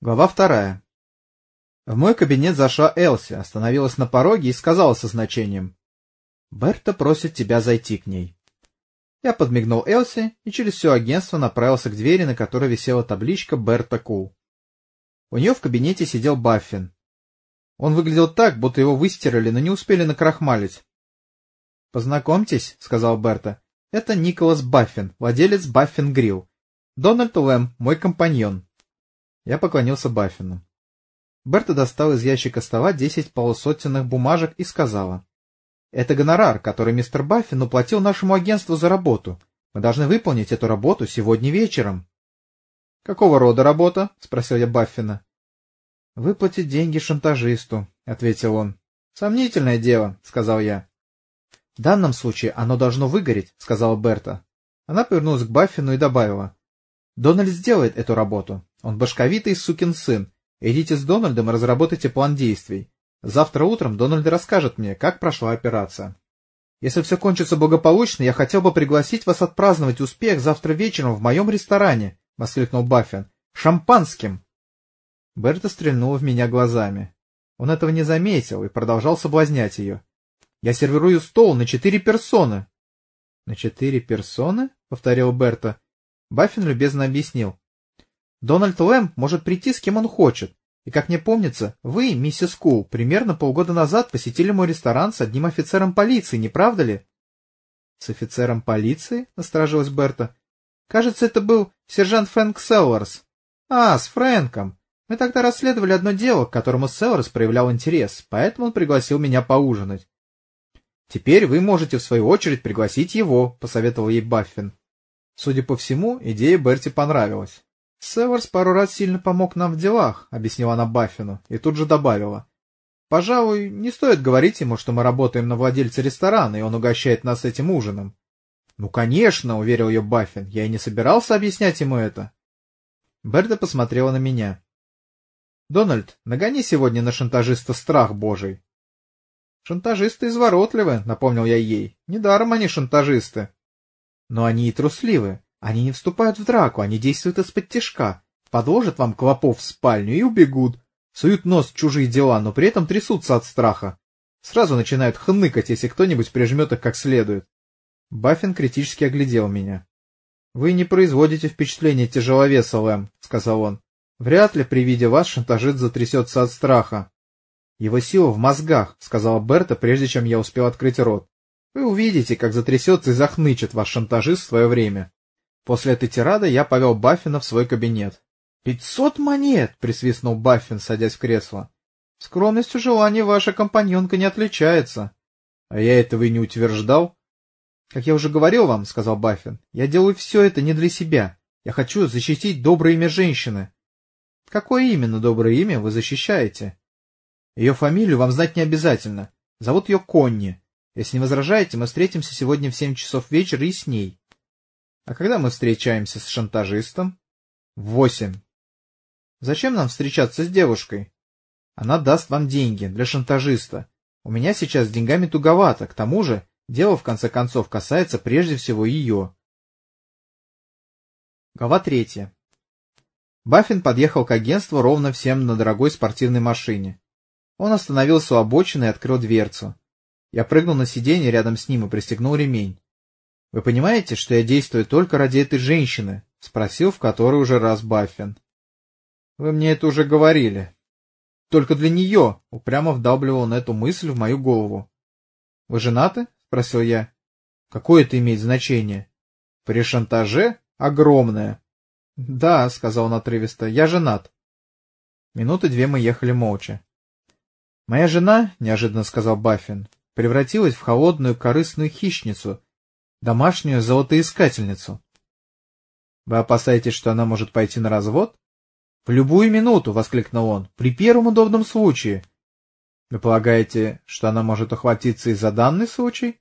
Глава вторая. В мой кабинет зашла Элси, остановилась на пороге и сказала со значением. — Берта просит тебя зайти к ней. Я подмигнул Элси и через все агентство направился к двери, на которой висела табличка «Берта Кул». У нее в кабинете сидел Баффин. Он выглядел так, будто его выстирали, но не успели накрахмалить. — Познакомьтесь, — сказал Берта. — Это Николас Баффин, владелец Баффин Грилл. Дональд Лэм, мой компаньон. Я поклонился Баффину. Берта достал из ящика стола десять полусотенных бумажек и сказала. — Это гонорар, который мистер Баффин уплатил нашему агентству за работу. Мы должны выполнить эту работу сегодня вечером. — Какого рода работа? — спросил я Баффина. — Выплатить деньги шантажисту, — ответил он. — Сомнительное дело, — сказал я. — В данном случае оно должно выгореть, — сказала Берта. Она повернулась к Баффину и добавила. — Дональд сделает эту работу. Он башковитый сукин сын. Идите с Дональдом и разработайте план действий. Завтра утром Дональд расскажет мне, как прошла операция. Если все кончится благополучно, я хотел бы пригласить вас отпраздновать успех завтра вечером в моем ресторане, — воскликнул Баффин. — Шампанским! Берта стрельнула в меня глазами. Он этого не заметил и продолжал соблазнять ее. — Я сервирую стол на четыре персоны. — На четыре персоны? — повторил Берта. Баффин любезно объяснил. Дональд Лэм может прийти с кем он хочет. И, как мне помнится, вы, миссис Кул, примерно полгода назад посетили мой ресторан с одним офицером полиции, не правда ли? — С офицером полиции? — насторожилась Берта. — Кажется, это был сержант Фрэнк Селларс. — А, с Фрэнком. Мы тогда расследовали одно дело, к которому Селларс проявлял интерес, поэтому он пригласил меня поужинать. — Теперь вы можете, в свою очередь, пригласить его, — посоветовал ей Баффин. Судя по всему, идея Берти понравилась. — Северс пару раз сильно помог нам в делах, — объяснила она Баффину, и тут же добавила. — Пожалуй, не стоит говорить ему, что мы работаем на владельца ресторана, и он угощает нас этим ужином. — Ну, конечно, — уверил ее Баффин, — я и не собирался объяснять ему это. Берда посмотрела на меня. — Дональд, нагони сегодня на шантажиста страх божий. — Шантажисты изворотливы, — напомнил я ей. — Недаром они шантажисты. — Но они и трусливы. Они не вступают в драку, они действуют из-под тяжка. Подложат вам клопов в спальню и убегут. Суют нос в чужие дела, но при этом трясутся от страха. Сразу начинают хныкать, если кто-нибудь прижмет их как следует. Баффин критически оглядел меня. — Вы не производите впечатление тяжеловеса, Лэм, — сказал он. — Вряд ли при виде вас шантажист затрясется от страха. — Его сила в мозгах, — сказала Берта, прежде чем я успел открыть рот. — Вы увидите, как затрясется и захнычет ваш шантажист в свое время. После этой тирады я повел Баффина в свой кабинет. — Пятьсот монет! — присвистнул Баффин, садясь в кресло. — Скромностью желания ваша компаньонка не отличается. — А я этого и не утверждал. — Как я уже говорил вам, — сказал Баффин, — я делаю все это не для себя. Я хочу защитить доброе имя женщины. — Какое именно доброе имя вы защищаете? — Ее фамилию вам знать не обязательно. Зовут ее Конни. Если не возражаете, мы встретимся сегодня в семь часов вечера и с ней. А когда мы встречаемся с шантажистом? Восемь. Зачем нам встречаться с девушкой? Она даст вам деньги для шантажиста. У меня сейчас с деньгами туговато, к тому же дело в конце концов касается прежде всего ее. Глава третья. Баффин подъехал к агентству ровно всем на дорогой спортивной машине. Он остановился у обочины и открыл дверцу. Я прыгнул на сиденье рядом с ним и пристегнул ремень. — Вы понимаете, что я действую только ради этой женщины? — спросил в который уже раз Баффин. — Вы мне это уже говорили. — Только для нее, — упрямо вдавливал он эту мысль в мою голову. — Вы женаты? — спросил я. — Какое это имеет значение? — При шантаже огромное. — Да, — сказал он отрывисто, — я женат. Минуты две мы ехали молча. — Моя жена, — неожиданно сказал Баффин, — превратилась в холодную корыстную хищницу — домашнюю золотоискательницу. Вы опасаетесь, что она может пойти на развод? В любую минуту, — воскликнул он, — при первом удобном случае. Вы полагаете, что она может ухватиться и за данный случай?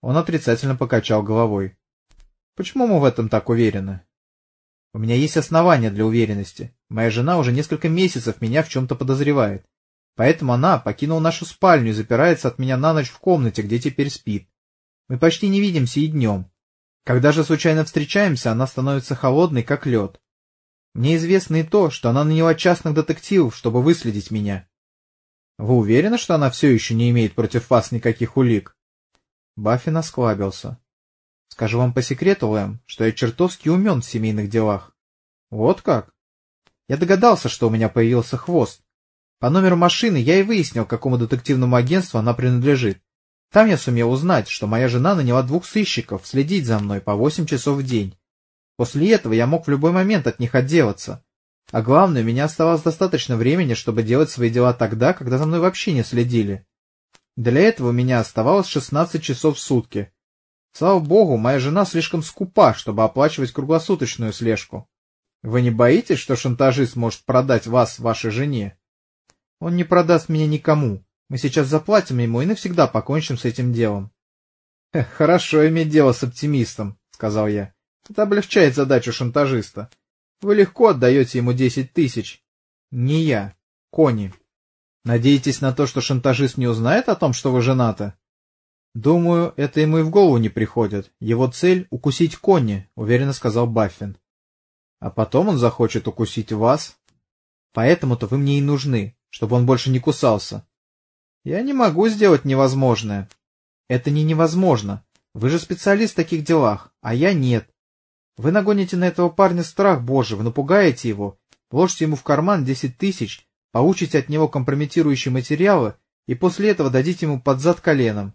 Он отрицательно покачал головой. Почему мы в этом так уверены? У меня есть основания для уверенности. Моя жена уже несколько месяцев меня в чем-то подозревает. Поэтому она покинула нашу спальню и запирается от меня на ночь в комнате, где теперь спит. Мы почти не видимся и днем. Когда же случайно встречаемся, она становится холодной, как лед. Мне известно и то, что она наняла частных детективов, чтобы выследить меня. Вы уверены, что она все еще не имеет против вас никаких улик? Баффин осклабился. Скажу вам по секрету, Лэм, что я чертовски умен в семейных делах. Вот как? Я догадался, что у меня появился хвост. По номеру машины я и выяснил, какому детективному агентству она принадлежит. Там я сумел узнать, что моя жена наняла двух сыщиков следить за мной по восемь часов в день. После этого я мог в любой момент от них отделаться. А главное, у меня оставалось достаточно времени, чтобы делать свои дела тогда, когда за мной вообще не следили. Для этого у меня оставалось 16 часов в сутки. Слава богу, моя жена слишком скупа, чтобы оплачивать круглосуточную слежку. Вы не боитесь, что шантажист может продать вас вашей жене? Он не продаст меня никому. Мы сейчас заплатим ему и навсегда покончим с этим делом. — Хорошо иметь дело с оптимистом, — сказал я. — Это облегчает задачу шантажиста. Вы легко отдаете ему десять тысяч. Не я, Кони. Надеетесь на то, что шантажист не узнает о том, что вы женаты? Думаю, это ему и в голову не приходит. Его цель — укусить Конни, — уверенно сказал Баффин. А потом он захочет укусить вас. Поэтому-то вы мне и нужны, чтобы он больше не кусался. Я не могу сделать невозможное. Это не невозможно. Вы же специалист в таких делах, а я нет. Вы нагоните на этого парня страх божий, вы напугаете его, вложите ему в карман десять тысяч, получите от него компрометирующие материалы и после этого дадите ему под зад коленом.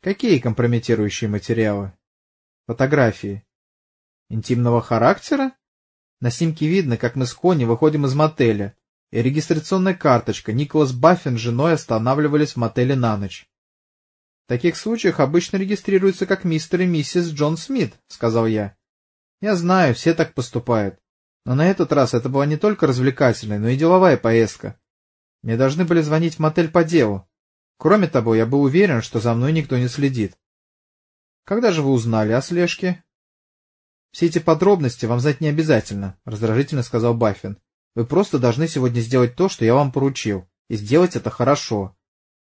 Какие компрометирующие материалы? Фотографии. Интимного характера? На снимке видно, как мы с Конни выходим из мотеля, и регистрационная карточка Николас Баффин с женой останавливались в мотеле на ночь. — В таких случаях обычно регистрируются как мистер и миссис Джон Смит, — сказал я. Я знаю, все так поступают. Но на этот раз это была не только развлекательная, но и деловая поездка. Мне должны были звонить в мотель по делу. Кроме того, я был уверен, что за мной никто не следит. Когда же вы узнали о слежке? Все эти подробности вам знать не обязательно, раздражительно сказал Баффин. Вы просто должны сегодня сделать то, что я вам поручил, и сделать это хорошо.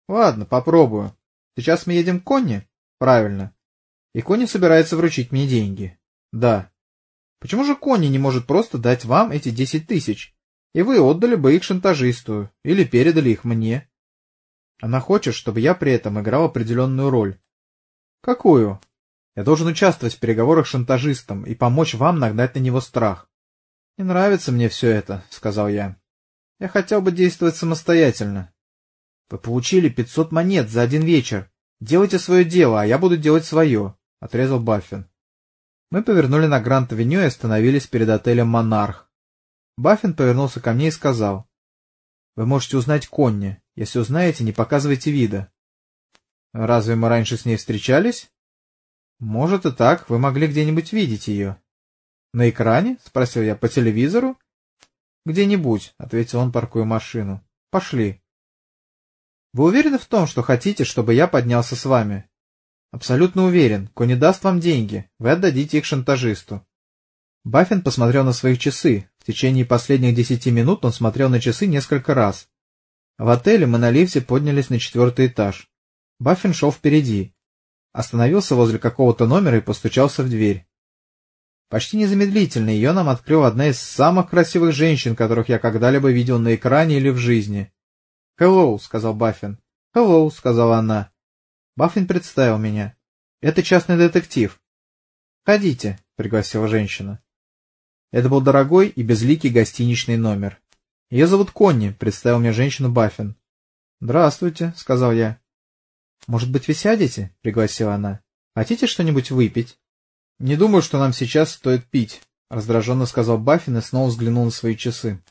Ладно, попробую. Сейчас мы едем к Конни? Правильно. И Конни собирается вручить мне деньги. Да. Почему же Конни не может просто дать вам эти десять тысяч, и вы отдали бы их шантажисту или передали их мне? Она хочет, чтобы я при этом играл определенную роль. Какую? Я должен участвовать в переговорах с шантажистом и помочь вам нагнать на него страх. Не нравится мне все это, сказал я. Я хотел бы действовать самостоятельно. Вы получили пятьсот монет за один вечер. Делайте свое дело, а я буду делать свое, отрезал Баффин. Мы повернули на Гранд-авеню и остановились перед отелем «Монарх». Баффин повернулся ко мне и сказал. — Вы можете узнать Конни. Если узнаете, не показывайте вида. — Разве мы раньше с ней встречались? — Может и так. Вы могли где-нибудь видеть ее. — На экране? — спросил я. — По телевизору? — Где-нибудь, — ответил он, паркуя машину. — Пошли. — Вы уверены в том, что хотите, чтобы я поднялся с вами? Абсолютно уверен, Кони даст вам деньги, вы отдадите их шантажисту. Баффин посмотрел на свои часы. В течение последних десяти минут он смотрел на часы несколько раз. В отеле мы на лифте поднялись на четвертый этаж. Баффин шел впереди. Остановился возле какого-то номера и постучался в дверь. Почти незамедлительно ее нам открыла одна из самых красивых женщин, которых я когда-либо видел на экране или в жизни. «Hello», — сказал Баффин. «Hello», — сказала она. Баффин представил меня. Это частный детектив. Ходите, пригласила женщина. Это был дорогой и безликий гостиничный номер. Ее зовут Конни, представил мне женщину Баффин. Здравствуйте, сказал я. Может быть, вы сядете? пригласила она. Хотите что-нибудь выпить? Не думаю, что нам сейчас стоит пить, раздраженно сказал Баффин и снова взглянул на свои часы.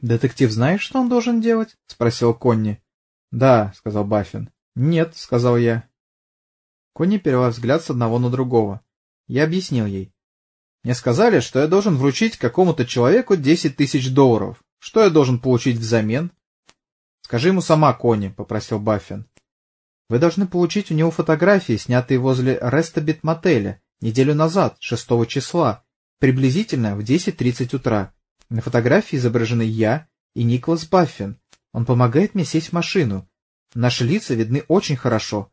Детектив знает, что он должен делать? спросил Конни. Да, сказал Баффин. «Нет», — сказал я. Конни перевела взгляд с одного на другого. Я объяснил ей. Мне сказали, что я должен вручить какому-то человеку десять тысяч долларов. Что я должен получить взамен? — Скажи ему сама, Конни, — попросил Баффин. — Вы должны получить у него фотографии, снятые возле Рестабит мотеля неделю назад, 6 числа, приблизительно в 10.30 утра. На фотографии изображены я и Николас Баффин. Он помогает мне сесть в машину. Наши лица видны очень хорошо.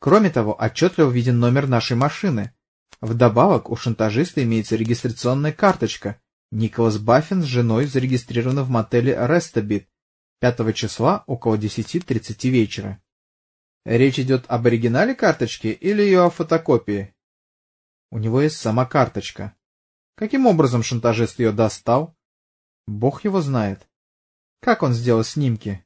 Кроме того, отчетливо виден номер нашей машины. Вдобавок у шантажиста имеется регистрационная карточка Николас Баффин с женой зарегистрированы в мотеле Рестабит 5 числа около 10.30 вечера. Речь идет об оригинале карточки или ее о фотокопии? У него есть сама карточка. Каким образом шантажист ее достал? Бог его знает. Как он сделал снимки?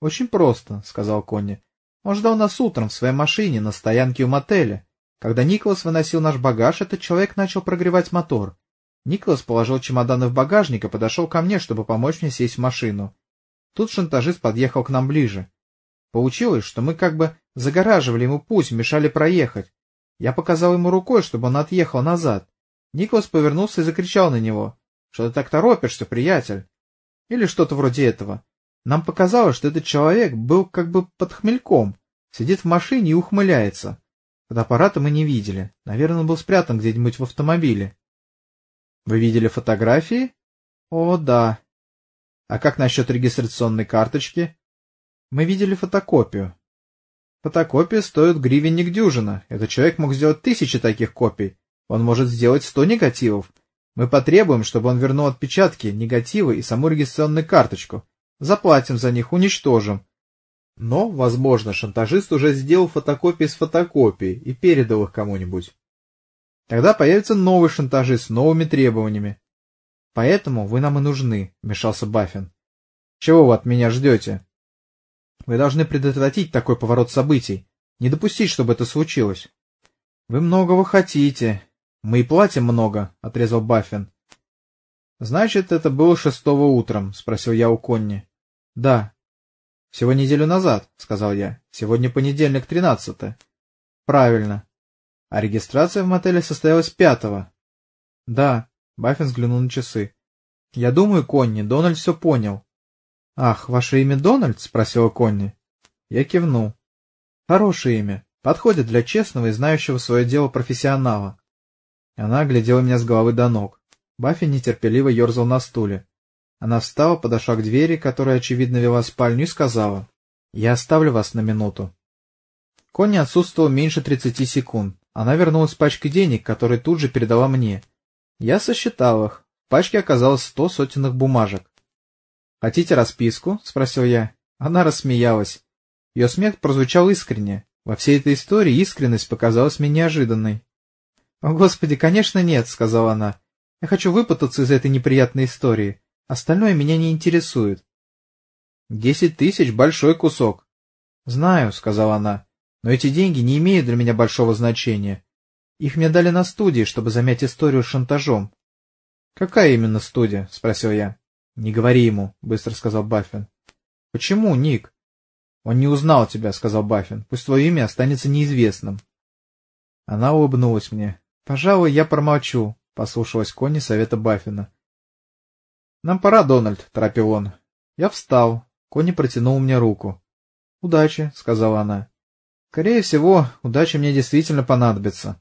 Очень просто, сказал Конни. Он ждал нас утром в своей машине на стоянке у мотеля. Когда Николас выносил наш багаж, этот человек начал прогревать мотор. Николас положил чемоданы в багажник и подошел ко мне, чтобы помочь мне сесть в машину. Тут шантажист подъехал к нам ближе. Получилось, что мы как бы загораживали ему путь, мешали проехать. Я показал ему рукой, чтобы он отъехал назад. Николас повернулся и закричал на него. — Что ты так торопишься, приятель? Или что-то вроде этого. Нам показалось, что этот человек был как бы под хмельком, сидит в машине и ухмыляется. Фотоаппарата мы не видели. Наверное, он был спрятан где-нибудь в автомобиле. — Вы видели фотографии? — О, да. А как насчет регистрационной карточки? Мы видели фотокопию. Фотокопия стоит гривенник дюжина. Этот человек мог сделать тысячи таких копий. Он может сделать сто негативов. Мы потребуем, чтобы он вернул отпечатки, негативы и саму регистрационную карточку. Заплатим за них, уничтожим. Но, возможно, шантажист уже сделал фотокопии с фотокопией и передал их кому-нибудь. Тогда появится новый шантажист с новыми требованиями. Поэтому вы нам и нужны, — вмешался Баффин. Чего вы от меня ждете? Вы должны предотвратить такой поворот событий, не допустить, чтобы это случилось. Вы многого хотите. Мы и платим много, — отрезал Баффин. Значит, это было шестого утром, — спросил я у Конни. Да. Всего неделю назад, — сказал я. Сегодня понедельник, тринадцатое. Правильно. А регистрация в мотеле состоялась пятого. Да. Баффин взглянул на часы. — Я думаю, Конни, Дональд все понял. — Ах, ваше имя Дональд? — спросила Конни. Я кивнул. — Хорошее имя. Подходит для честного и знающего свое дело профессионала. Она оглядела меня с головы до ног. Баффин нетерпеливо ерзал на стуле. Она встала, подошла к двери, которая, очевидно, вела в спальню, и сказала. — Я оставлю вас на минуту. Конни отсутствовала меньше тридцати секунд. Она вернулась с пачкой денег, которые тут же передала мне — я сосчитал их. В пачке оказалось сто сотенных бумажек. — Хотите расписку? — спросил я. Она рассмеялась. Ее смех прозвучал искренне. Во всей этой истории искренность показалась мне неожиданной. — О, Господи, конечно нет, — сказала она. — Я хочу выпутаться из этой неприятной истории. Остальное меня не интересует. — Десять тысяч — большой кусок. — Знаю, — сказала она, — но эти деньги не имеют для меня большого значения. Их мне дали на студии, чтобы замять историю с шантажом. — Какая именно студия? — спросил я. — Не говори ему, — быстро сказал Баффин. — Почему, Ник? — Он не узнал тебя, — сказал Баффин. — Пусть твое имя останется неизвестным. Она улыбнулась мне. — Пожалуй, я промолчу, — послушалась Конни совета Баффина. — Нам пора, Дональд, — торопил он. Я встал. Конни протянул мне руку. — Удачи, — сказала она. — Скорее всего, удача мне действительно понадобится.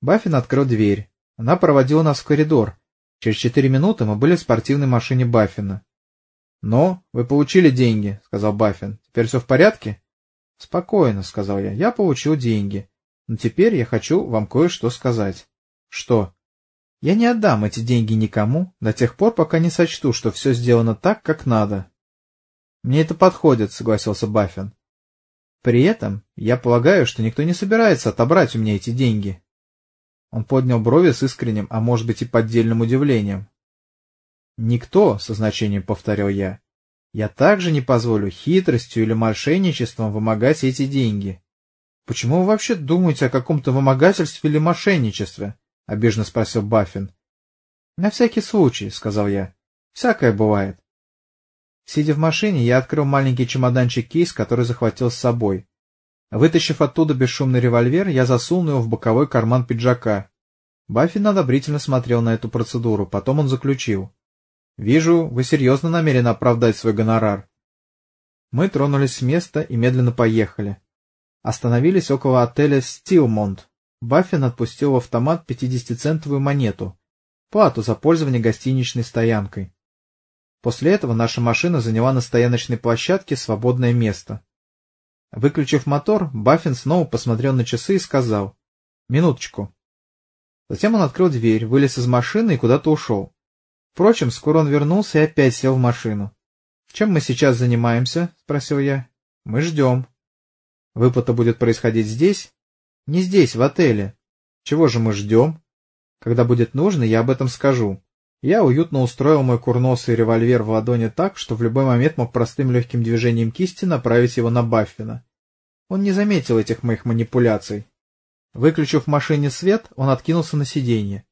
Баффин открыл дверь. Она проводила нас в коридор. Через четыре минуты мы были в спортивной машине Баффина. — Ну, вы получили деньги, — сказал Баффин. — Теперь все в порядке? — Спокойно, — сказал я. — Я получил деньги. Но теперь я хочу вам кое-что сказать. — Что? — Я не отдам эти деньги никому до тех пор, пока не сочту, что все сделано так, как надо. — Мне это подходит, — согласился Баффин. — При этом я полагаю, что никто не собирается отобрать у меня эти деньги. Он поднял брови с искренним, а может быть и поддельным удивлением. «Никто», — со значением повторил я. «Я также не позволю хитростью или мошенничеством вымогать эти деньги». «Почему вы вообще думаете о каком-то вымогательстве или мошенничестве?» — обиженно спросил Баффин. «На всякий случай», — сказал я. «Всякое бывает». Сидя в машине, я открыл маленький чемоданчик-кейс, который захватил с собой. Вытащив оттуда бесшумный револьвер, я засунул его в боковой карман пиджака. Баффин одобрительно смотрел на эту процедуру, потом он заключил. — Вижу, вы серьезно намерены оправдать свой гонорар. Мы тронулись с места и медленно поехали. Остановились около отеля «Стилмонт». Баффин отпустил в автомат пятидесятицентовую монету, плату за пользование гостиничной стоянкой. После этого наша машина заняла на стояночной площадке свободное место. Выключив мотор, Баффин снова посмотрел на часы и сказал «Минуточку». Затем он открыл дверь, вылез из машины и куда-то ушел. Впрочем, скоро он вернулся и опять сел в машину. — Чем мы сейчас занимаемся? — спросил я. — Мы ждем. — Выплата будет происходить здесь? — Не здесь, в отеле. — Чего же мы ждем? Когда будет нужно, я об этом скажу. Я уютно устроил мой курносый револьвер в ладони так, что в любой момент мог простым легким движением кисти направить его на Баффина. Он не заметил этих моих манипуляций. Выключив в машине свет, он откинулся на сиденье.